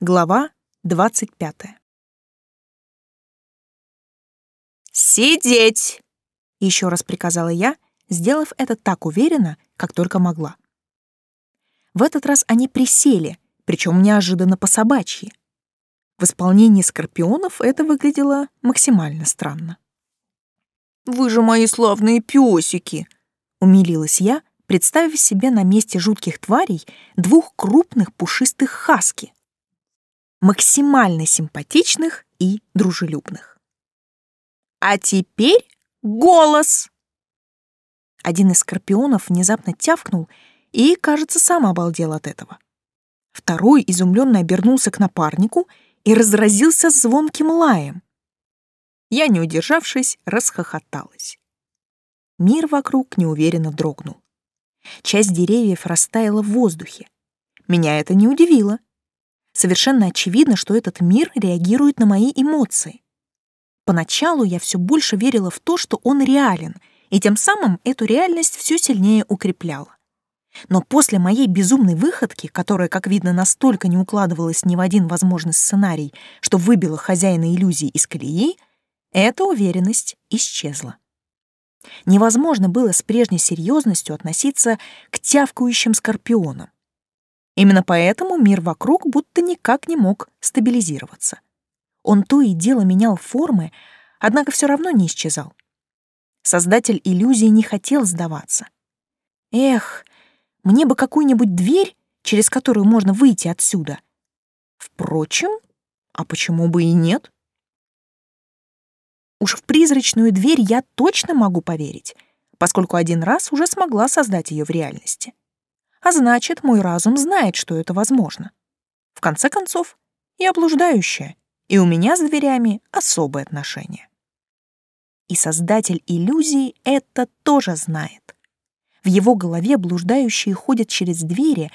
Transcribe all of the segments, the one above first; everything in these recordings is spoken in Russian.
Глава 25. «Сидеть!» — еще раз приказала я, сделав это так уверенно, как только могла. В этот раз они присели, причем неожиданно по-собачьи. В исполнении скорпионов это выглядело максимально странно. «Вы же мои славные пёсики!» — умилилась я, представив себе на месте жутких тварей двух крупных пушистых хаски максимально симпатичных и дружелюбных. А теперь голос! Один из скорпионов внезапно тявкнул и, кажется, сам обалдел от этого. Второй изумленно обернулся к напарнику и разразился звонким лаем. Я, не удержавшись, расхохоталась. Мир вокруг неуверенно дрогнул. Часть деревьев растаяла в воздухе. Меня это не удивило. Совершенно очевидно, что этот мир реагирует на мои эмоции. Поначалу я все больше верила в то, что он реален, и тем самым эту реальность все сильнее укрепляла. Но после моей безумной выходки, которая, как видно, настолько не укладывалась ни в один возможный сценарий, что выбила хозяина иллюзии из колеи, эта уверенность исчезла. Невозможно было с прежней серьезностью относиться к тявкающим скорпионам. Именно поэтому мир вокруг будто никак не мог стабилизироваться. Он то и дело менял формы, однако все равно не исчезал. Создатель иллюзии не хотел сдаваться. Эх, мне бы какую-нибудь дверь, через которую можно выйти отсюда. Впрочем, а почему бы и нет? Уж в призрачную дверь я точно могу поверить, поскольку один раз уже смогла создать ее в реальности а значит, мой разум знает, что это возможно. В конце концов, я блуждающая, и у меня с дверями особые отношения. И создатель иллюзии это тоже знает. В его голове блуждающие ходят через двери,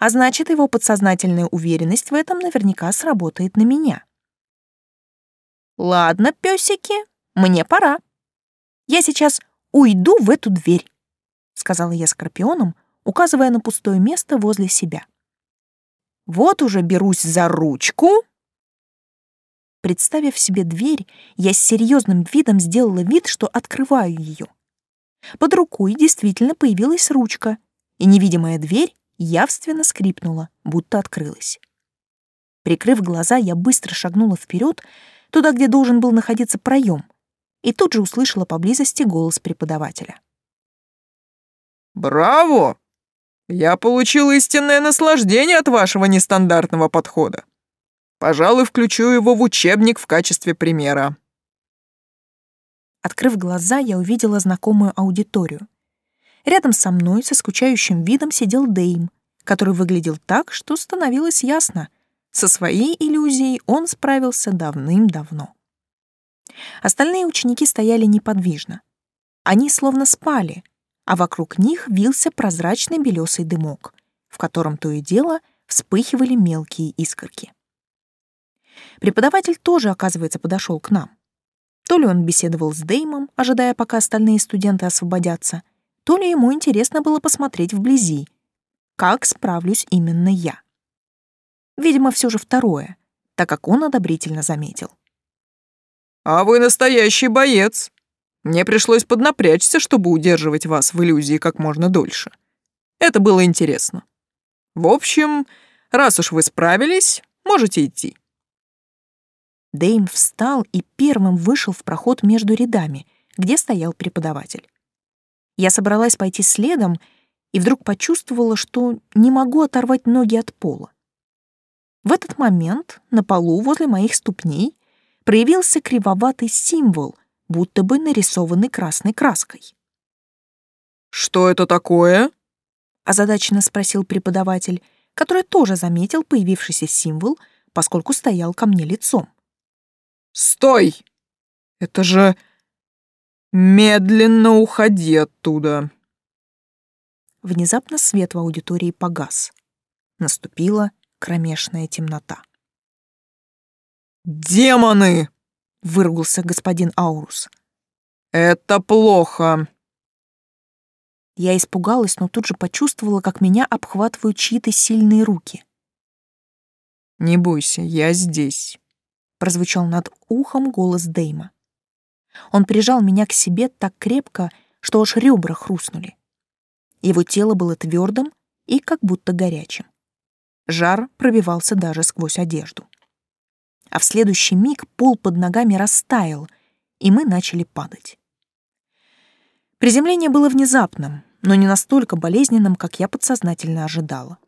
а значит, его подсознательная уверенность в этом наверняка сработает на меня. Ладно, песики, мне пора. Я сейчас уйду в эту дверь, сказала я скорпионам, указывая на пустое место возле себя. Вот уже берусь за ручку. Представив себе дверь, я с серьезным видом сделала вид, что открываю ее. Под рукой действительно появилась ручка, и невидимая дверь явственно скрипнула, будто открылась. Прикрыв глаза, я быстро шагнула вперед, туда, где должен был находиться проем, и тут же услышала поблизости голос преподавателя. «Браво! Я получил истинное наслаждение от вашего нестандартного подхода. Пожалуй, включу его в учебник в качестве примера. Открыв глаза, я увидела знакомую аудиторию. Рядом со мной со скучающим видом сидел Дейм, который выглядел так, что становилось ясно. Со своей иллюзией он справился давным-давно. Остальные ученики стояли неподвижно. Они словно спали, а вокруг них вился прозрачный белесый дымок, в котором то и дело вспыхивали мелкие искорки. Преподаватель тоже, оказывается, подошел к нам. То ли он беседовал с Деймом, ожидая, пока остальные студенты освободятся, то ли ему интересно было посмотреть вблизи, как справлюсь именно я. Видимо, все же второе, так как он одобрительно заметил. «А вы настоящий боец!» Мне пришлось поднапрячься, чтобы удерживать вас в иллюзии как можно дольше. Это было интересно. В общем, раз уж вы справились, можете идти. Дэйм встал и первым вышел в проход между рядами, где стоял преподаватель. Я собралась пойти следом и вдруг почувствовала, что не могу оторвать ноги от пола. В этот момент на полу возле моих ступней проявился кривоватый символ — будто бы нарисованный красной краской. «Что это такое?» — озадаченно спросил преподаватель, который тоже заметил появившийся символ, поскольку стоял ко мне лицом. «Стой! Это же... Медленно уходи оттуда!» Внезапно свет в аудитории погас. Наступила кромешная темнота. «Демоны!» — выругался господин Аурус. «Это плохо!» Я испугалась, но тут же почувствовала, как меня обхватывают чьи-то сильные руки. «Не бойся, я здесь», — прозвучал над ухом голос Дейма. Он прижал меня к себе так крепко, что аж ребра хрустнули. Его тело было твердым и как будто горячим. Жар пробивался даже сквозь одежду. А в следующий миг пол под ногами растаял, и мы начали падать. Приземление было внезапным, но не настолько болезненным, как я подсознательно ожидала.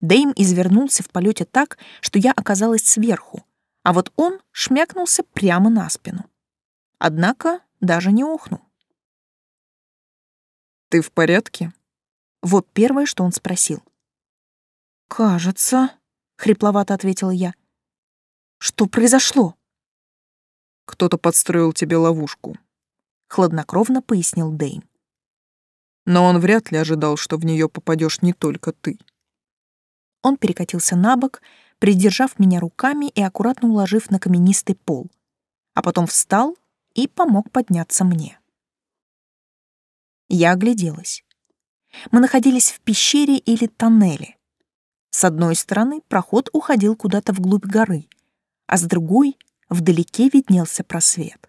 Дэйм извернулся в полете так, что я оказалась сверху, а вот он шмякнулся прямо на спину. Однако даже не охнул. «Ты в порядке?» Вот первое, что он спросил. «Кажется», — хрипловато ответила я. «Что произошло?» «Кто-то подстроил тебе ловушку», — хладнокровно пояснил Дэйм. «Но он вряд ли ожидал, что в нее попадешь не только ты». Он перекатился на бок, придержав меня руками и аккуратно уложив на каменистый пол, а потом встал и помог подняться мне. Я огляделась. Мы находились в пещере или тоннеле. С одной стороны проход уходил куда-то вглубь горы, а с другой вдалеке виднелся просвет.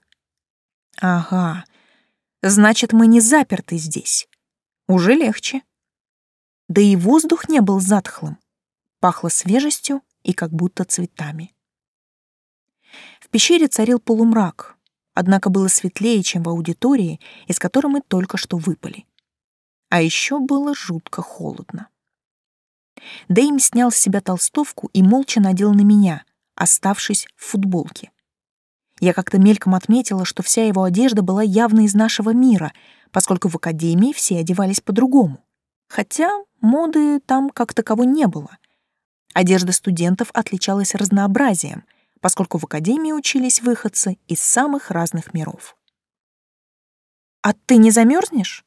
Ага, значит, мы не заперты здесь. Уже легче. Да и воздух не был затхлым пахло свежестью и как будто цветами. В пещере царил полумрак, однако было светлее, чем в аудитории, из которой мы только что выпали. А еще было жутко холодно. Дэйм снял с себя толстовку и молча надел на меня, оставшись в футболке. Я как-то мельком отметила, что вся его одежда была явно из нашего мира, поскольку в академии все одевались по-другому. Хотя моды там как таковой не было. Одежда студентов отличалась разнообразием, поскольку в академии учились выходцы из самых разных миров. «А ты не замерзнешь?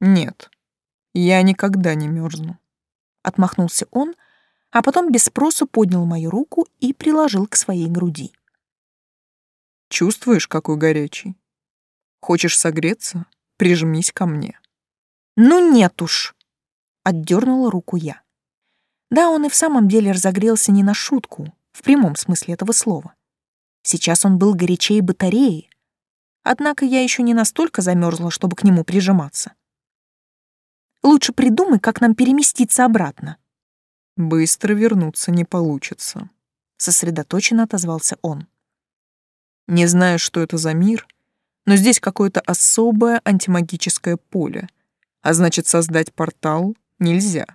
«Нет, я никогда не мерзну», — отмахнулся он, а потом без спросу поднял мою руку и приложил к своей груди. «Чувствуешь, какой горячий? Хочешь согреться? Прижмись ко мне». «Ну нет уж!» — отдернула руку я. Да, он и в самом деле разогрелся не на шутку, в прямом смысле этого слова. Сейчас он был горячее батареи. Однако я еще не настолько замерзла, чтобы к нему прижиматься. Лучше придумай, как нам переместиться обратно. Быстро вернуться не получится, сосредоточенно отозвался он. Не знаю, что это за мир, но здесь какое-то особое антимагическое поле, а значит, создать портал нельзя.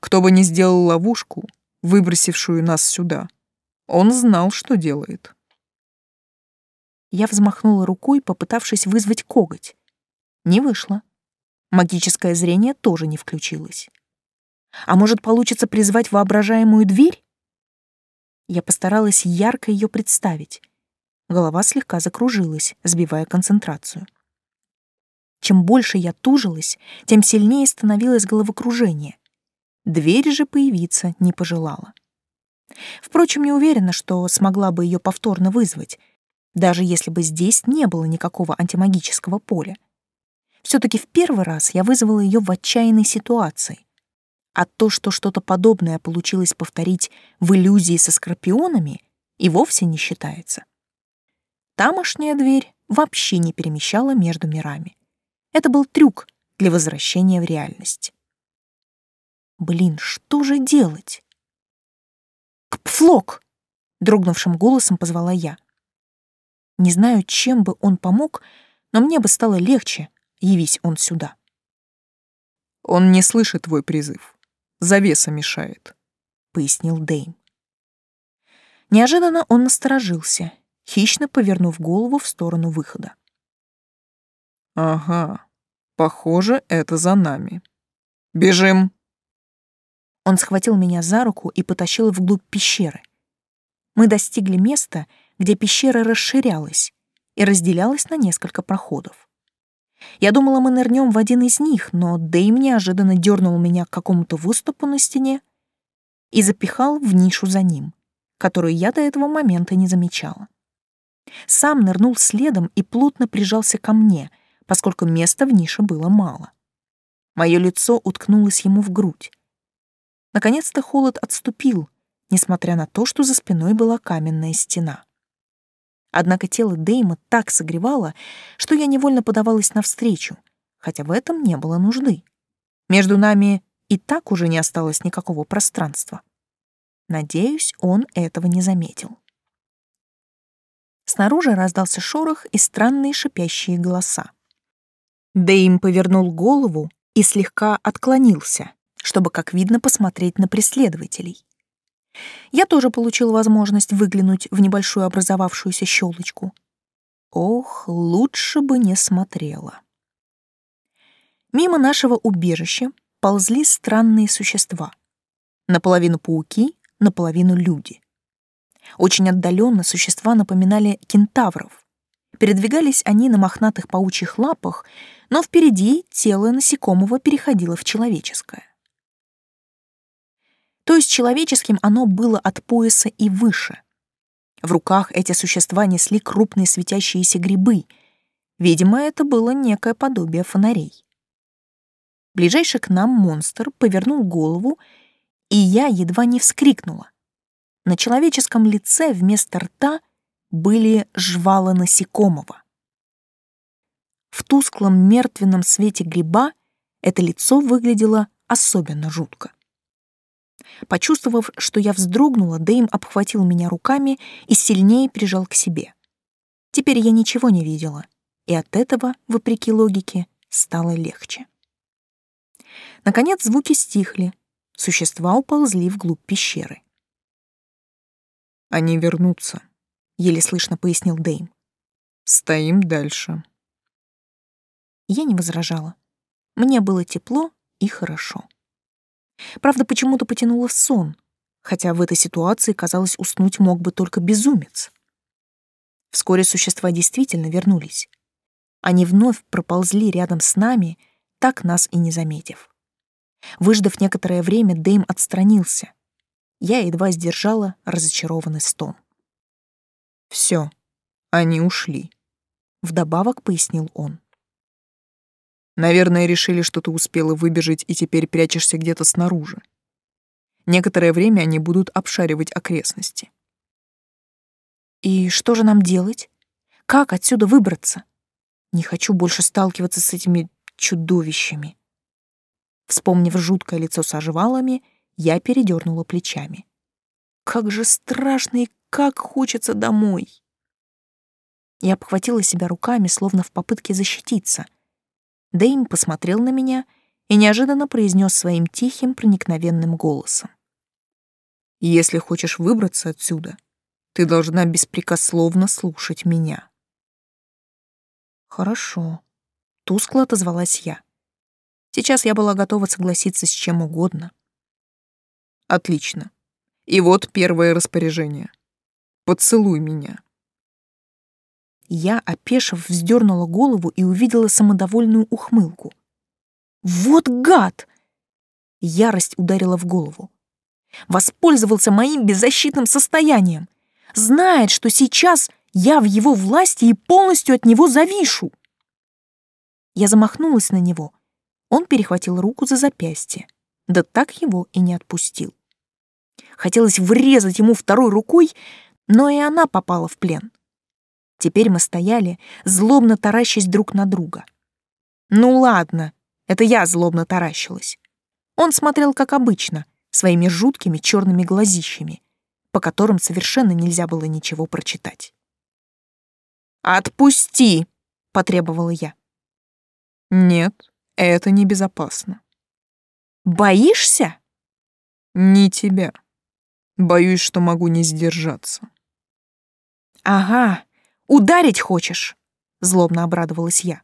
Кто бы ни сделал ловушку, выбросившую нас сюда, он знал, что делает. Я взмахнула рукой, попытавшись вызвать коготь. Не вышло. Магическое зрение тоже не включилось. А может, получится призвать воображаемую дверь? Я постаралась ярко ее представить. Голова слегка закружилась, сбивая концентрацию. Чем больше я тужилась, тем сильнее становилось головокружение. Дверь же появиться не пожелала. Впрочем, не уверена, что смогла бы ее повторно вызвать, даже если бы здесь не было никакого антимагического поля. Все-таки в первый раз я вызвала ее в отчаянной ситуации. А то, что что-то подобное получилось повторить в иллюзии со скорпионами, и вовсе не считается. Тамошняя дверь вообще не перемещала между мирами. Это был трюк для возвращения в реальность. Блин, что же делать? «Кпфлок!» — дрогнувшим голосом позвала я. Не знаю, чем бы он помог, но мне бы стало легче, явись он сюда. «Он не слышит твой призыв. Завеса мешает», — пояснил Дэйм. Неожиданно он насторожился, хищно повернув голову в сторону выхода. «Ага, похоже, это за нами. Бежим!» Он схватил меня за руку и потащил вглубь пещеры. Мы достигли места, где пещера расширялась и разделялась на несколько проходов. Я думала, мы нырнем в один из них, но Дэйм неожиданно дернул меня к какому-то выступу на стене и запихал в нишу за ним, которую я до этого момента не замечала. Сам нырнул следом и плотно прижался ко мне, поскольку места в нише было мало. Мое лицо уткнулось ему в грудь. Наконец-то холод отступил, несмотря на то, что за спиной была каменная стена. Однако тело Дейма так согревало, что я невольно подавалась навстречу, хотя в этом не было нужды. Между нами и так уже не осталось никакого пространства. Надеюсь, он этого не заметил. Снаружи раздался шорох и странные шипящие голоса. Дэйм повернул голову и слегка отклонился, чтобы, как видно, посмотреть на преследователей. Я тоже получил возможность выглянуть в небольшую образовавшуюся щелочку. Ох, лучше бы не смотрела. Мимо нашего убежища ползли странные существа. Наполовину пауки, наполовину люди. Очень отдаленно существа напоминали кентавров. Передвигались они на мохнатых паучьих лапах, но впереди тело насекомого переходило в человеческое. То есть человеческим оно было от пояса и выше. В руках эти существа несли крупные светящиеся грибы. Видимо, это было некое подобие фонарей. Ближайший к нам монстр повернул голову, и я едва не вскрикнула. На человеческом лице вместо рта были жвала насекомого. В тусклом мертвенном свете гриба это лицо выглядело особенно жутко. Почувствовав, что я вздрогнула, Дэйм обхватил меня руками и сильнее прижал к себе. Теперь я ничего не видела, и от этого, вопреки логике, стало легче. Наконец звуки стихли, существа уползли вглубь пещеры. «Они вернутся», — еле слышно пояснил Дэйм. «Стоим дальше». Я не возражала. Мне было тепло и хорошо. Правда, почему-то потянуло в сон, хотя в этой ситуации, казалось, уснуть мог бы только безумец. Вскоре существа действительно вернулись. Они вновь проползли рядом с нами, так нас и не заметив. Выждав некоторое время, Дэйм отстранился. Я едва сдержала разочарованный стон. Все, они ушли», — вдобавок пояснил он. Наверное, решили, что ты успела выбежать и теперь прячешься где-то снаружи. Некоторое время они будут обшаривать окрестности. И что же нам делать? Как отсюда выбраться? Не хочу больше сталкиваться с этими чудовищами. Вспомнив жуткое лицо со жвалами, я передернула плечами. Как же страшно и как хочется домой. Я обхватила себя руками, словно в попытке защититься — Дэйм посмотрел на меня и неожиданно произнес своим тихим, проникновенным голосом. «Если хочешь выбраться отсюда, ты должна беспрекословно слушать меня». «Хорошо», — тускло отозвалась я. Сейчас я была готова согласиться с чем угодно. «Отлично. И вот первое распоряжение. Поцелуй меня». Я, опешив, вздернула голову и увидела самодовольную ухмылку. «Вот гад!» Ярость ударила в голову. Воспользовался моим беззащитным состоянием. Знает, что сейчас я в его власти и полностью от него завишу. Я замахнулась на него. Он перехватил руку за запястье, да так его и не отпустил. Хотелось врезать ему второй рукой, но и она попала в плен. Теперь мы стояли, злобно таращась друг на друга. Ну ладно, это я злобно таращилась. Он смотрел как обычно, своими жуткими черными глазищами, по которым совершенно нельзя было ничего прочитать. «Отпусти!» — потребовала я. «Нет, это небезопасно». «Боишься?» «Не тебя. Боюсь, что могу не сдержаться». «Ага, Ударить хочешь?» — злобно обрадовалась я.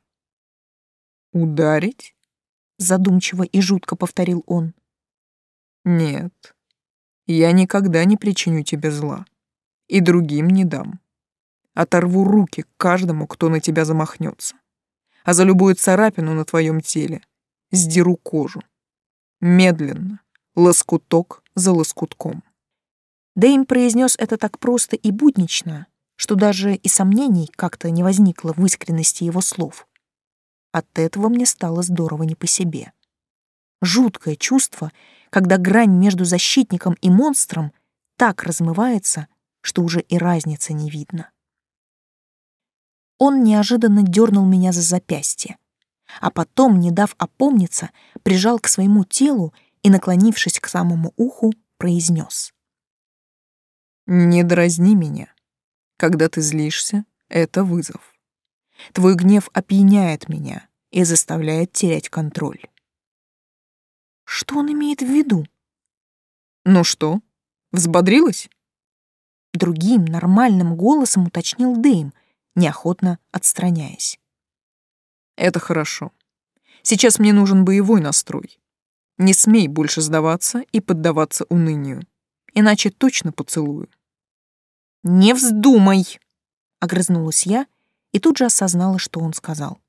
«Ударить?» — задумчиво и жутко повторил он. «Нет, я никогда не причиню тебе зла. И другим не дам. Оторву руки каждому, кто на тебя замахнется. А за любую царапину на твоем теле сдеру кожу. Медленно, лоскуток за лоскутком». Дэйм произнес это так просто и буднично, что даже и сомнений как-то не возникло в искренности его слов. От этого мне стало здорово не по себе. Жуткое чувство, когда грань между защитником и монстром так размывается, что уже и разницы не видно. Он неожиданно дернул меня за запястье, а потом, не дав опомниться, прижал к своему телу и, наклонившись к самому уху, произнес. «Не дразни меня. Когда ты злишься, это вызов. Твой гнев опьяняет меня и заставляет терять контроль». «Что он имеет в виду?» «Ну что, взбодрилась?» Другим, нормальным голосом уточнил Дэйм, неохотно отстраняясь. «Это хорошо. Сейчас мне нужен боевой настрой. Не смей больше сдаваться и поддаваться унынию, иначе точно поцелую». «Не вздумай!» — огрызнулась я и тут же осознала, что он сказал.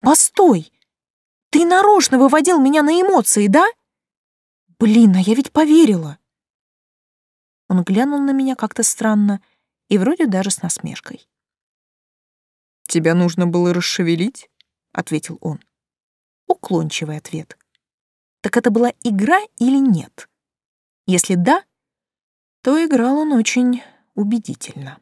«Постой! Ты нарочно выводил меня на эмоции, да? Блин, а я ведь поверила!» Он глянул на меня как-то странно и вроде даже с насмешкой. «Тебя нужно было расшевелить?» — ответил он. Уклончивый ответ. Так это была игра или нет? Если да, то играл он очень убедительно.